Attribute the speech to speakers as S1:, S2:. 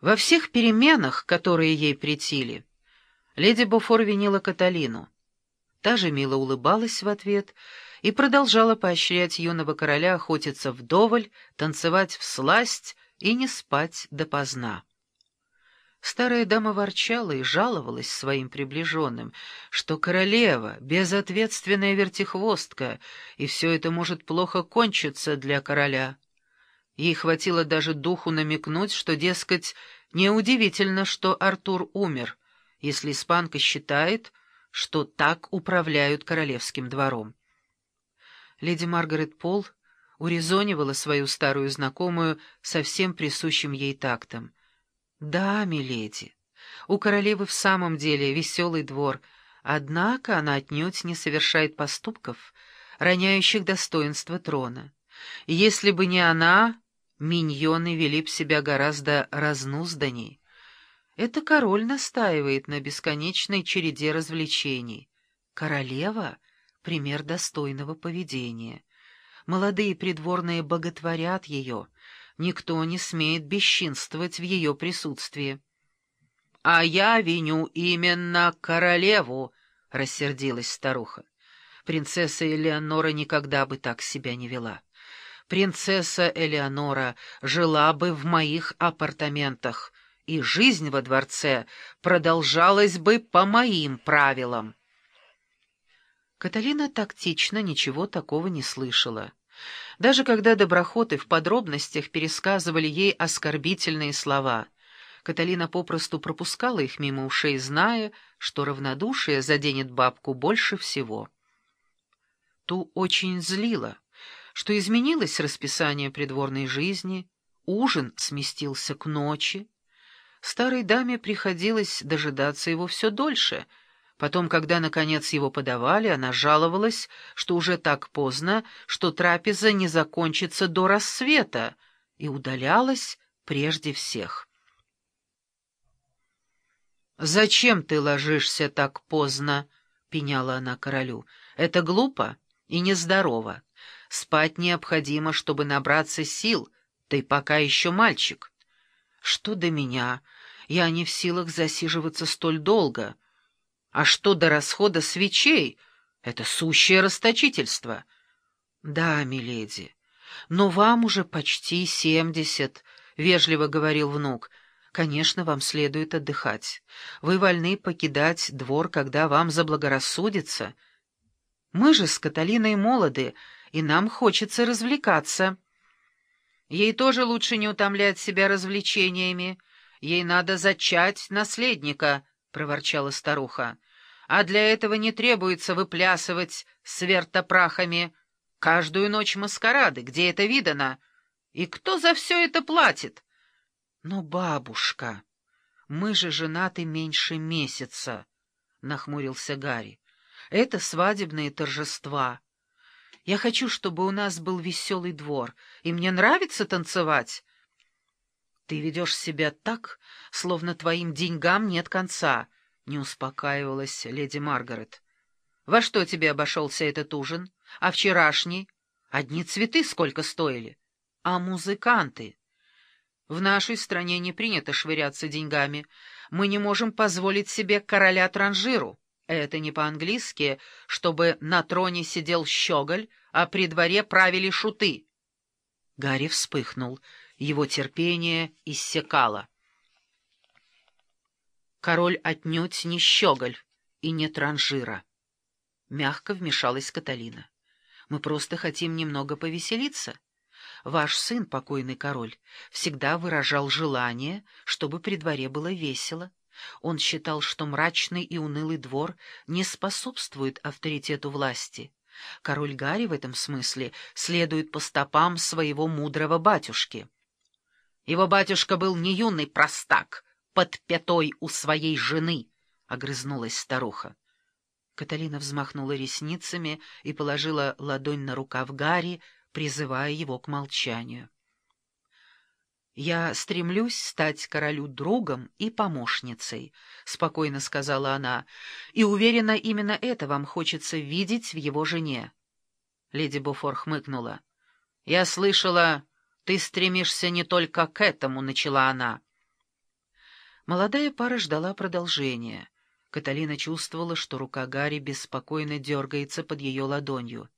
S1: Во всех переменах, которые ей претили, леди Буфор винила Каталину. Та же мило улыбалась в ответ и продолжала поощрять юного короля охотиться вдоволь, танцевать в сласть и не спать допоздна. Старая дама ворчала и жаловалась своим приближенным, что королева — безответственная вертихвостка, и все это может плохо кончиться для короля. Ей хватило даже духу намекнуть, что, дескать, неудивительно, что Артур умер, если испанка считает, что так управляют королевским двором. Леди Маргарет Пол урезонивала свою старую знакомую со всем присущим ей тактом — «Да, миледи, у королевы в самом деле веселый двор, однако она отнюдь не совершает поступков, роняющих достоинство трона. Если бы не она, миньоны вели б себя гораздо разнузданней. Это король настаивает на бесконечной череде развлечений. Королева — пример достойного поведения. Молодые придворные боготворят ее — Никто не смеет бесчинствовать в ее присутствии. — А я виню именно королеву, — рассердилась старуха. Принцесса Элеонора никогда бы так себя не вела. Принцесса Элеонора жила бы в моих апартаментах, и жизнь во дворце продолжалась бы по моим правилам. Каталина тактично ничего такого не слышала. Даже когда доброхоты в подробностях пересказывали ей оскорбительные слова, Каталина попросту пропускала их мимо ушей, зная, что равнодушие заденет бабку больше всего. Ту очень злило, что изменилось расписание придворной жизни, ужин сместился к ночи. Старой даме приходилось дожидаться его все дольше — Потом, когда, наконец, его подавали, она жаловалась, что уже так поздно, что трапеза не закончится до рассвета, и удалялась прежде всех. «Зачем ты ложишься так поздно?» — пеняла она королю. «Это глупо и нездорово. Спать необходимо, чтобы набраться сил. Ты пока еще мальчик». «Что до меня? Я не в силах засиживаться столь долго». А что до расхода свечей? Это сущее расточительство. Да, миледи, но вам уже почти семьдесят, — вежливо говорил внук. Конечно, вам следует отдыхать. Вы вольны покидать двор, когда вам заблагорассудится. Мы же с Каталиной молоды, и нам хочется развлекаться. Ей тоже лучше не утомлять себя развлечениями. Ей надо зачать наследника —— проворчала старуха. «А для этого не требуется выплясывать с вертопрахами. Каждую ночь маскарады, где это видано? И кто за все это платит?» «Но, бабушка, мы же женаты меньше месяца», — нахмурился Гарри. «Это свадебные торжества. Я хочу, чтобы у нас был веселый двор, и мне нравится танцевать». «Ты ведешь себя так, словно твоим деньгам нет конца», — не успокаивалась леди Маргарет. «Во что тебе обошелся этот ужин? А вчерашний? Одни цветы сколько стоили? А музыканты?» «В нашей стране не принято швыряться деньгами. Мы не можем позволить себе короля транжиру. Это не по-английски, чтобы на троне сидел щеголь, а при дворе правили шуты». Гарри вспыхнул — его терпение иссякало. Король отнюдь не щеголь и не транжира. Мягко вмешалась Каталина. Мы просто хотим немного повеселиться. Ваш сын, покойный король, всегда выражал желание, чтобы при дворе было весело. Он считал, что мрачный и унылый двор не способствует авторитету власти. Король Гарри в этом смысле следует по стопам своего мудрого батюшки. Его батюшка был не юный простак, под пятой у своей жены, — огрызнулась старуха. Каталина взмахнула ресницами и положила ладонь на рукав Гарри, призывая его к молчанию. «Я стремлюсь стать королю другом и помощницей», — спокойно сказала она, — «и уверена, именно это вам хочется видеть в его жене». Леди Буфор хмыкнула. «Я слышала...» «Ты стремишься не только к этому», — начала она. Молодая пара ждала продолжения. Каталина чувствовала, что рука Гарри беспокойно дергается под ее ладонью.